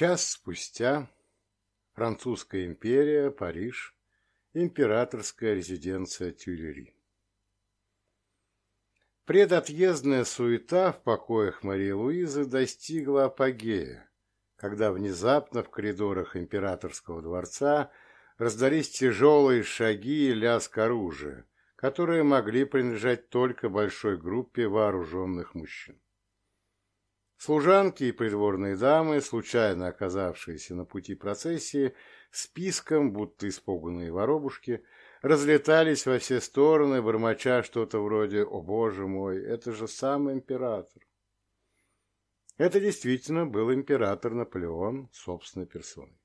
Час спустя Французская империя, Париж, императорская резиденция Тюильри. Предотъездная суета в покоях Марии Луизы достигла апогея, когда внезапно в коридорах императорского дворца раздались тяжелые шаги и лязг оружия, которые могли принадлежать только большой группе вооруженных мужчин. Служанки и придворные дамы, случайно оказавшиеся на пути процессии, списком, будто испуганные воробушки, разлетались во все стороны, бормоча что-то вроде «О, боже мой, это же сам император!» Это действительно был император Наполеон собственной персоной.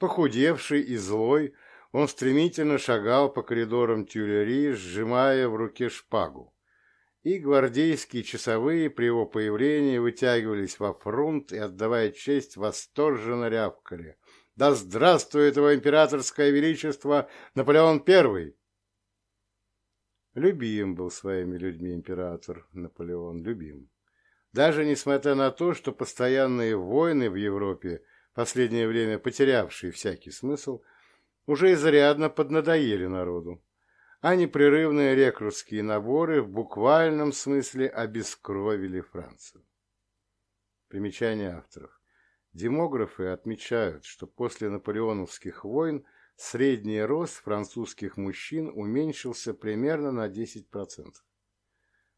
Похудевший и злой, он стремительно шагал по коридорам Тюлери, сжимая в руке шпагу. И гвардейские часовые при его появлении вытягивались во фронт и, отдавая честь, восторженно рявкали. «Да здравствует его императорское величество Наполеон I!» Любим был своими людьми император Наполеон, любим даже несмотря на то, что постоянные войны в Европе, последнее время потерявшие всякий смысл, уже изрядно поднадоели народу, а непрерывные рекрутские наборы в буквальном смысле обескровили Францию. Примечание авторов. Демографы отмечают, что после наполеоновских войн средний рост французских мужчин уменьшился примерно на 10%.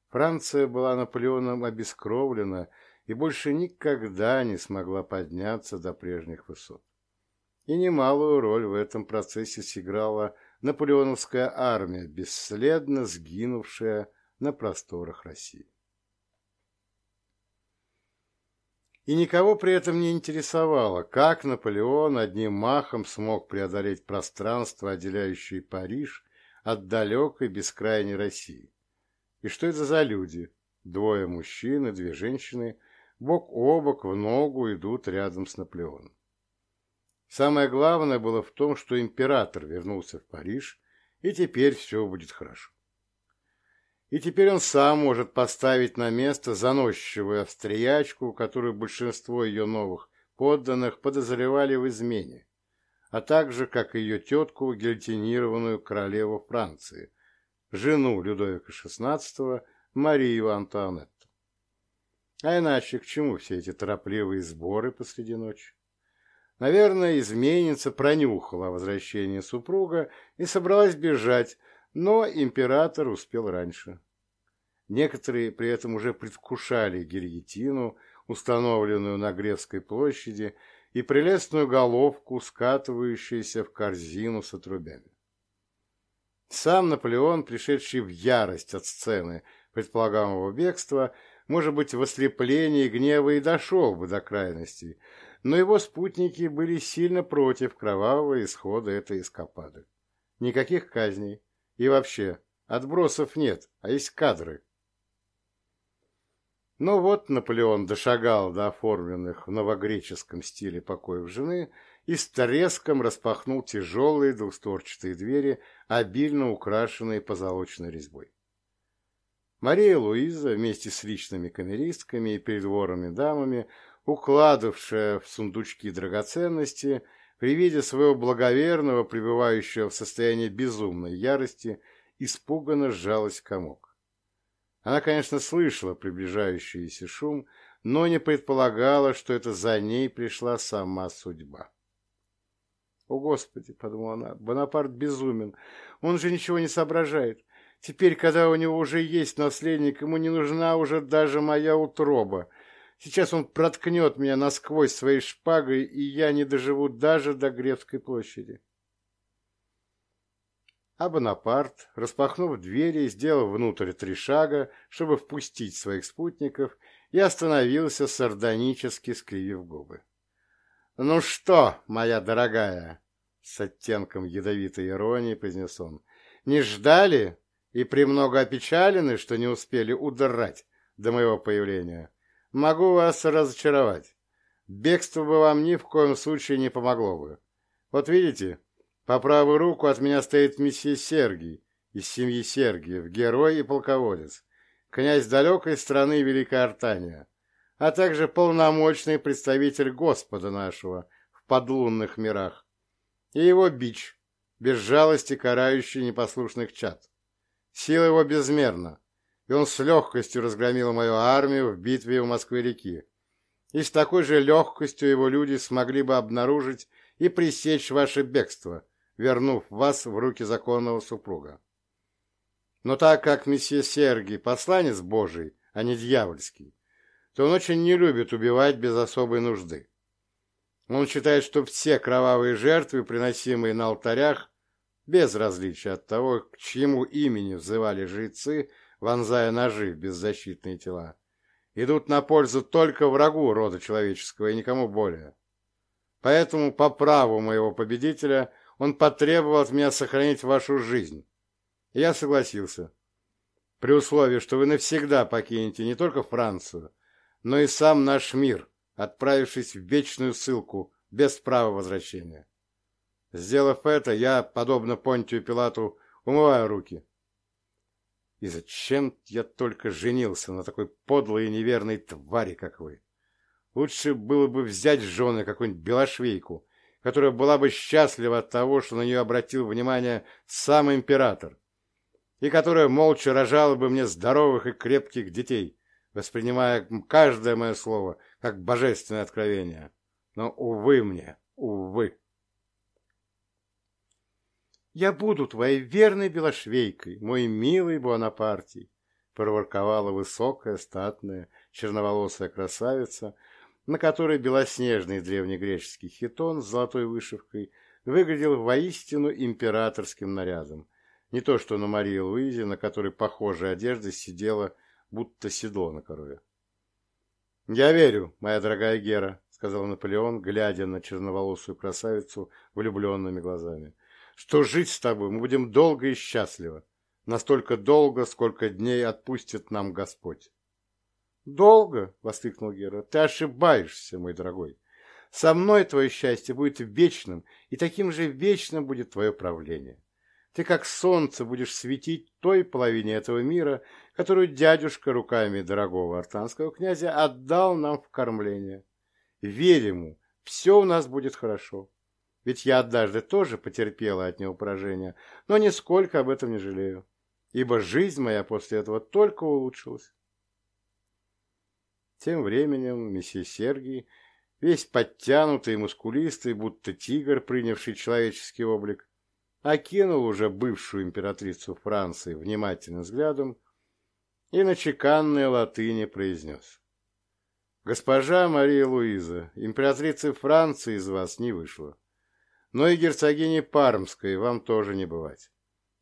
Франция была Наполеоном обескровлена и больше никогда не смогла подняться до прежних высот. И немалую роль в этом процессе сыграла наполеоновская армия, бесследно сгинувшая на просторах России. И никого при этом не интересовало, как Наполеон одним махом смог преодолеть пространство, отделяющее Париж от далекой бескрайней России и что это за люди? Двое мужчин и две женщины бок о бок в ногу идут рядом с Наполеоном. Самое главное было в том, что император вернулся в Париж, и теперь все будет хорошо. И теперь он сам может поставить на место заносчивую австриячку, которую большинство ее новых подданных подозревали в измене, а также, как ее тетку, гильотинированную королеву Франции – жену Людовика XVI Марию Антуанетту. А иначе к чему все эти торопливые сборы посреди ночи? Наверное, изменница пронюхала о возвращении супруга и собралась бежать, но император успел раньше. Некоторые при этом уже предвкушали гильотину, установленную на Гревской площади, и прелестную головку, скатывающуюся в корзину с отрубями. Сам Наполеон, пришедший в ярость от сцены предполагаемого бегства, может быть, в ослеплении гнева и дошел бы до крайностей, но его спутники были сильно против кровавого исхода этой эскапады. Никаких казней. И вообще, отбросов нет, а есть кадры. Но вот Наполеон дошагал до оформленных в новогреческом стиле покоев жены и с треском распахнул тяжелые двустворчатые двери, обильно украшенные позолоченной резьбой. Мария Луиза вместе с личными камеристками и придворными дамами, укладывавшая в сундучки драгоценности, при виде своего благоверного, пребывающего в состоянии безумной ярости, испуганно сжалась комок. Она, конечно, слышала приближающийся шум, но не предполагала, что это за ней пришла сама судьба. «О, Господи!» — подумала она, — «Бонапарт безумен. Он же ничего не соображает. Теперь, когда у него уже есть наследник, ему не нужна уже даже моя утроба. Сейчас он проткнет меня насквозь своей шпагой, и я не доживу даже до Гревской площади». А Бонапарт, распахнув двери, сделал внутрь три шага, чтобы впустить своих спутников, и остановился сардонически, скривив губы. «Ну что, моя дорогая?» С оттенком ядовитой иронии произнес он. «Не ждали и премного опечалены, что не успели удрать до моего появления? Могу вас разочаровать. Бегство бы вам ни в коем случае не помогло бы. Вот видите, по правую руку от меня стоит месье Сергий из семьи Сергиев, герой и полководец, князь далекой страны Великая Артания. а также полномочный представитель Господа нашего в подлунных мирах, и его бич, без жалости карающий непослушных чад. Сила его безмерна, и он с легкостью разгромил мою армию в битве у Москвы-реки. И с такой же легкостью его люди смогли бы обнаружить и пресечь ваше бегство, вернув вас в руки законного супруга. Но так как месье Сергий посланец Божий, а не дьявольский, то он очень не любит убивать без особой нужды. Он считает, что все кровавые жертвы, приносимые на алтарях, без различия от того, к чьему имени взывали жрецы, вонзая ножи в беззащитные тела, идут на пользу только врагу рода человеческого и никому более. Поэтому, по праву моего победителя, он потребовал от меня сохранить вашу жизнь. Я согласился. При условии, что вы навсегда покинете не только Францию, но и сам наш мир, отправившись в вечную ссылку без права возвращения. Сделав это, я, подобно Понтию Пилату, умываю руки. И зачем я только женился на такой подлой и неверной твари, как вы? Лучше было бы взять жены какую-нибудь белошвейку, которая была бы счастлива от того, что на нее обратил внимание сам император, и которая молча рожала бы мне здоровых и крепких детей, воспринимая каждое мое слово как божественное откровение. Но, увы мне, увы. «Я буду твоей верной белошвейкой, мой милый Буанапартий», проворковала высокая, статная, черноволосая красавица, на которой белоснежный древнегреческий хитон с золотой вышивкой выглядел воистину императорским нарядом, не то что на Марии Луизе, на которой похожая одежда сидела, будто седло на корове. «Я верю, моя дорогая Гера», — сказал Наполеон, глядя на черноволосую красавицу влюбленными глазами что жить с тобой мы будем долго и счастливо, настолько долго, сколько дней отпустит нам Господь. «Долго?» — воскликнул Гера. «Ты ошибаешься, мой дорогой. Со мной твое счастье будет вечным, и таким же вечным будет твое правление. Ты, как солнце, будешь светить той половине этого мира, которую дядюшка руками дорогого артанского князя отдал нам в кормление. Верь ему, все у нас будет хорошо. Ведь я однажды тоже потерпела от него поражение, но нисколько об этом не жалею, ибо жизнь моя после этого только улучшилась. Тем временем месье Сергий, весь подтянутый и мускулистый, будто тигр, принявший человеческий облик, окинул уже бывшую императрицу Франции внимательным взглядом и на чеканной латыни произнес. «Госпожа Мария Луиза, императрицы Франции из вас не вышло. Но и герцогини Пармской вам тоже не бывать.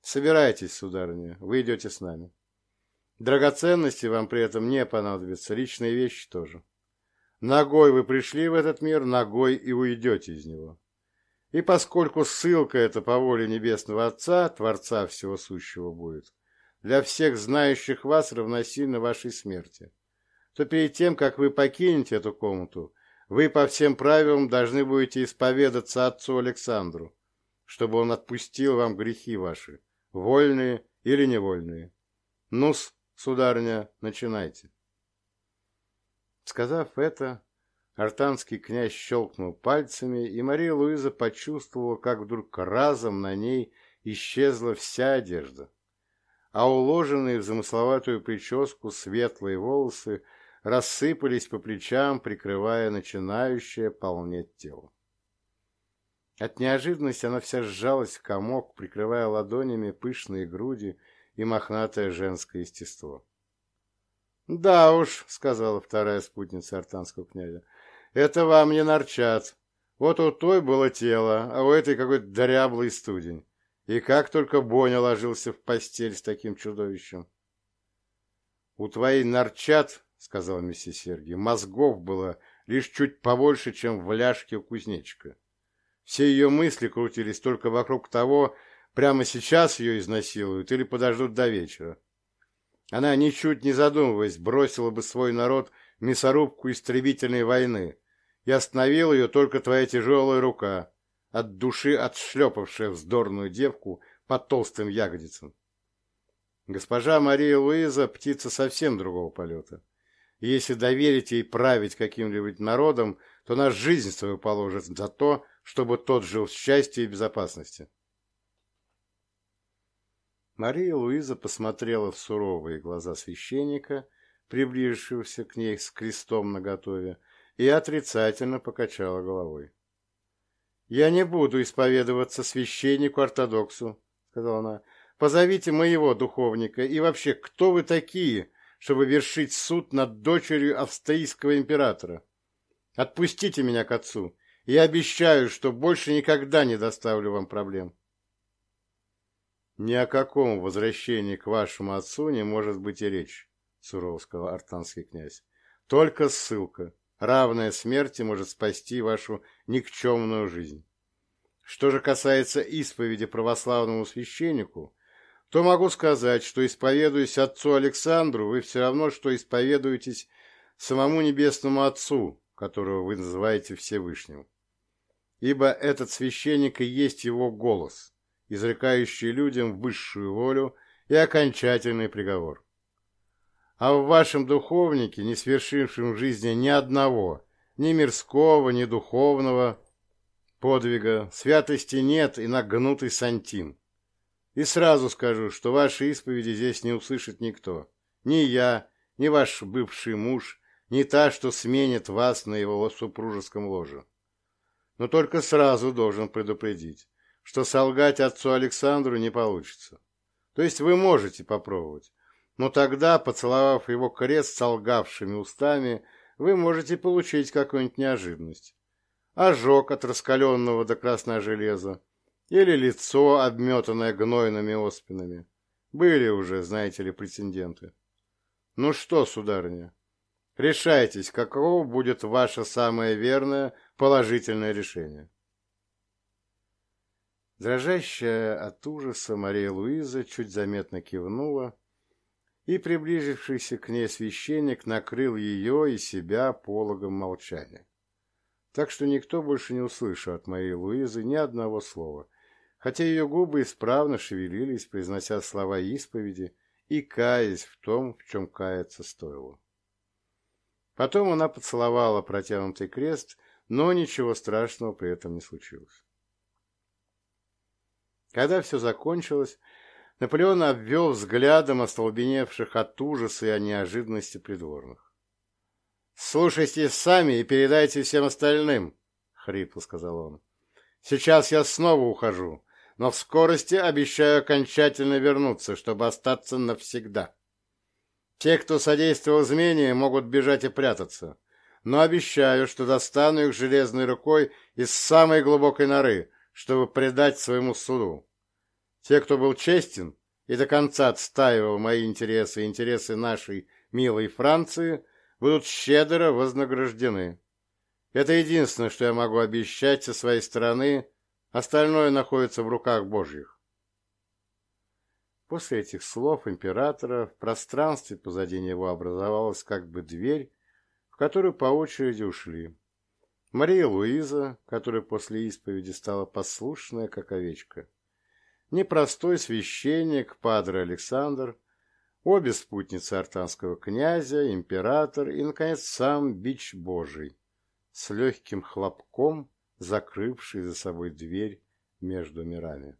Собирайтесь, сударыня, вы идете с нами. Драгоценности вам при этом не понадобятся, личные вещи тоже. Ногой вы пришли в этот мир, ногой и уйдете из него. И поскольку ссылка эта по воле Небесного Отца, Творца Всего Сущего будет, для всех знающих вас равносильно вашей смерти, то перед тем, как вы покинете эту комнату, вы по всем правилам должны будете исповедаться отцу Александру, чтобы он отпустил вам грехи ваши, вольные или невольные. Ну-с, сударыня, начинайте. Сказав это, артанский князь щелкнул пальцами, и Мария Луиза почувствовала, как вдруг разом на ней исчезла вся одежда, а уложенные в замысловатую прическу светлые волосы рассыпались по плечам, прикрывая начинающее полнеть тело. От неожиданности она вся сжалась в комок, прикрывая ладонями пышные груди и мохнатое женское естество. «Да уж», — сказала вторая спутница артанского князя, — «это вам не нарчат. Вот у той было тело, а у этой какой-то дряблый студень. И как только Боня ложился в постель с таким чудовищем». «У твоей нарчат — сказал месье Сергий. Мозгов было лишь чуть побольше, чем в ляжке у кузнечика. Все ее мысли крутились только вокруг того, прямо сейчас ее изнасилуют или подождут до вечера. Она, ничуть не задумываясь, бросила бы свой народ в мясорубку истребительной войны, и остановила ее только твоя тяжелая рука, от души отшлепавшая вздорную девку по толстым ягодицам. Госпожа Мария Луиза — птица совсем другого полета. И если доверите ей править каким-либо народом, то она жизнь свою положит за то, чтобы тот жил в счастье и безопасности. Мария Луиза посмотрела в суровые глаза священника, приближившегося к ней с крестом наготове, и отрицательно покачала головой. «Я не буду исповедоваться священнику-ортодоксу», — сказала она. «Позовите моего духовника. И вообще, кто вы такие, чтобы вершить суд над дочерью австрийского императора? Отпустите меня к отцу. Я обещаю, что больше никогда не доставлю вам проблем». «Ни о каком возвращении к вашему отцу не может быть и речь», — сурово сказал артанский князь. «Только ссылка равная смерти может спасти вашу никчемную жизнь. Что же касается исповеди православному священнику, то могу сказать, что, исповедуясь отцу Александру, вы все равно, что исповедуетесь самому Небесному Отцу, которого вы называете Всевышним. Ибо этот священник и есть его голос, изрекающий людям высшую волю и окончательный приговор а в вашем духовнике, не свершившем в жизни ни одного, ни мирского, ни духовного подвига, святости нет и нагнутый сантим. И сразу скажу, что ваши исповеди здесь не услышит никто. Ни я, ни ваш бывший муж, ни та, что сменит вас на его супружеском ложе. Но только сразу должен предупредить, что солгать отцу Александру не получится. То есть вы можете попробовать, но тогда, поцеловав его крест солгавшими устами, вы можете получить какую-нибудь неожиданность. Ожог от раскаленного до красного железа или лицо, обметанное гнойными оспинами. Были уже, знаете ли, претенденты. Ну что, сударыня, решайтесь, каково будет ваше самое верное положительное решение. Дрожащая от ужаса Мария Луиза чуть заметно кивнула, и приближившийся к ней священник накрыл ее и себя пологом молчания. Так что никто больше не услышал от моей Луизы ни одного слова, хотя ее губы исправно шевелились, произнося слова исповеди и каясь в том, в чем каяться стоило. Потом она поцеловала протянутый крест, но ничего страшного при этом не случилось. Когда все закончилось, Наполеон обвел взглядом остолбеневших от ужаса и о неожиданности придворных. «Слушайте сами и передайте всем остальным», — хрипло сказал он. «Сейчас я снова ухожу, но в скорости обещаю окончательно вернуться, чтобы остаться навсегда. Те, кто содействовал измене, могут бежать и прятаться, но обещаю, что достану их железной рукой из самой глубокой норы, чтобы предать своему суду. Те, кто был честен и до конца отстаивал мои интересы и интересы нашей милой Франции, будут щедро вознаграждены. Это единственное, что я могу обещать со своей стороны, остальное находится в руках Божьих. После этих слов императора в пространстве позади него образовалась как бы дверь, в которую по очереди ушли. Мария Луиза, которая после исповеди стала послушная, как овечка, непростой священник Падре Александр, обе спутницы артанского князя, император и, наконец, сам бич Божий, с легким хлопком закрывший за собой дверь между мирами.